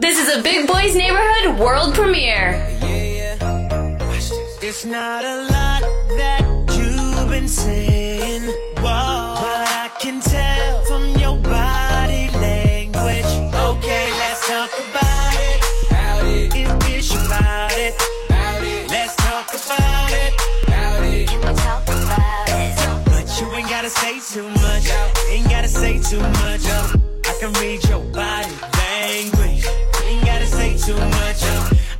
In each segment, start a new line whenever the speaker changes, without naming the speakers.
This is a Big Boys Neighborhood world premiere.
It's not a lot that you've been saying, whoa, but I can tell from your body language. Okay, let's talk about it. About it. If about it. About it. Let's talk about it. About it. Can we talk about it? But you ain't gotta say too much. Ain't gotta say too much. I can read your body too much.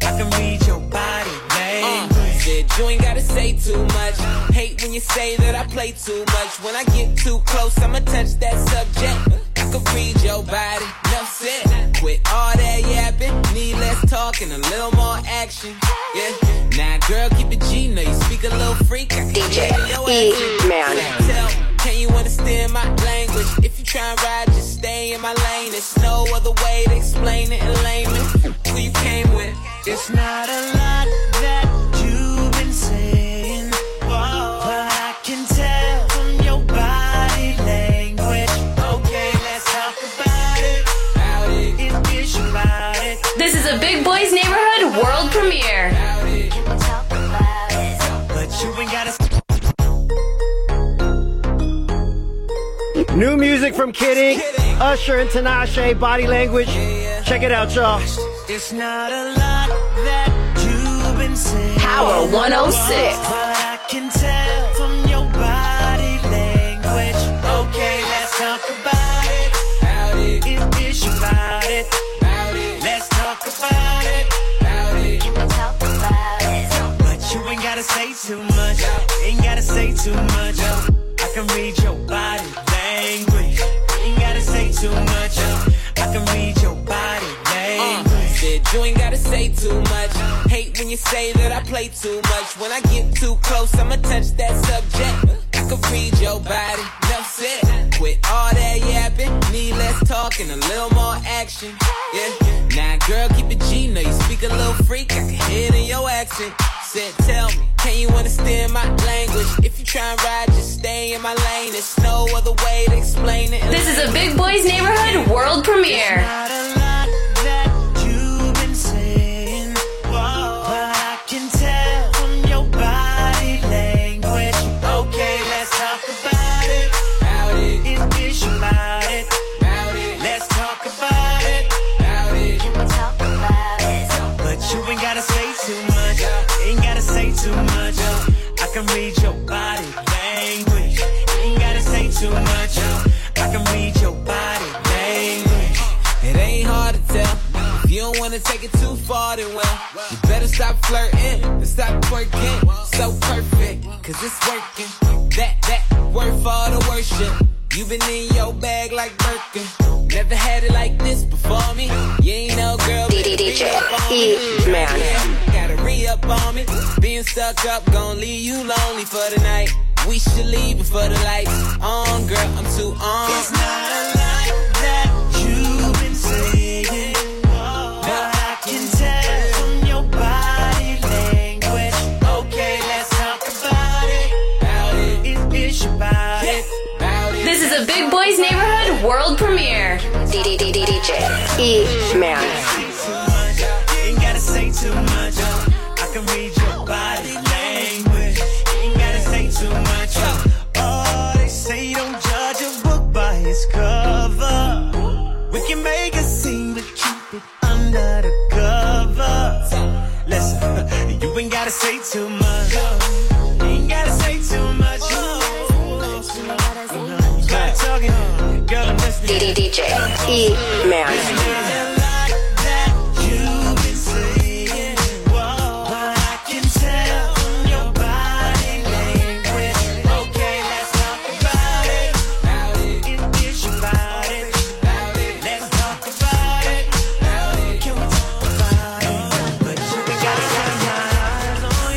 I can read your body language. Uh.
Said you ain't gotta say too much. Hate when you say that I play too much. When I get too close, I'ma touch that subject. I can read your body, enough said. Quit all that yapping, need less talk and a little more action. Yeah, now girl, keep it G, know you speak a little freak. I can
DJ E. Man.
Tell can you understand my language? If you try and ride, no other way to explain it in layman. Who you came with?
It's not a lot that you've been saying, whoa, but I can tell from your body language. Okay, let's talk about it.
About it,
If it's about it.
This is a Big Boys Neighborhood world premiere.
about it.
Can we talk about it? But you ain't gotta.
New music from Kid Ink, Usher and Tinashe, Body Language. Check it out, y'all.
It's not a lot that you've been saying.
Power 106.
But I can tell from your body language. Okay, let's talk about it.
About it,
If it's about it.
about it,
Let's talk about it.
about it.
Can talk about it? But you ain't gotta say too much. Ain't gotta say too much. I can read your body language. Ain't gotta say too much. I can read your body
Uh,
language.
said you ain't gotta say too much. Hate when you say that I play too much. When I get too close, I'ma touch that subject. I can read your body, enough said. Quit all that yapping, need less talk and a little more action. Yeah, now girl, keep it G, know you speak a little freak. I can hear it in your accent. Said, tell me, can you understand my language? If you try and other way to explain it.
This is a Big Boys Neighborhood world premiere.
Not a lot that you've been saying, whoa, but I can tell from your body language. Okay, let's talk about it.
About it,
If it's about it,
about it,
let's talk about it.
about it.
Can we talk about it? But you ain't gotta say too much. Ain't gotta say too much. I can read your body too much. I can read your body language.
It ain't hard to tell. If you don't wanna take it too far, then well, you better stop flirting and stop twerking. So perfect, cause it's working. That, that, worth all the worship. You been in your bag like Birkin. Never had it like this before me. You ain't no girl.
DJ
re-up on me.
Man.
Yeah, Gotta re up on me. Being stuck up, gon' leave you lonely for the night. We should leave before the lights on, girl. I'm too on.
It's not a lot that you've been saying, but I can tell from your body language. Okay, let's talk about it.
About it,
If it's about it.
about it.
This is a Big Boys Neighborhood world premiere.
DJ E Man.
Gotta say too much. Ain't gotta say too much. Start talking, girl, I'm listening.
DJ E Man.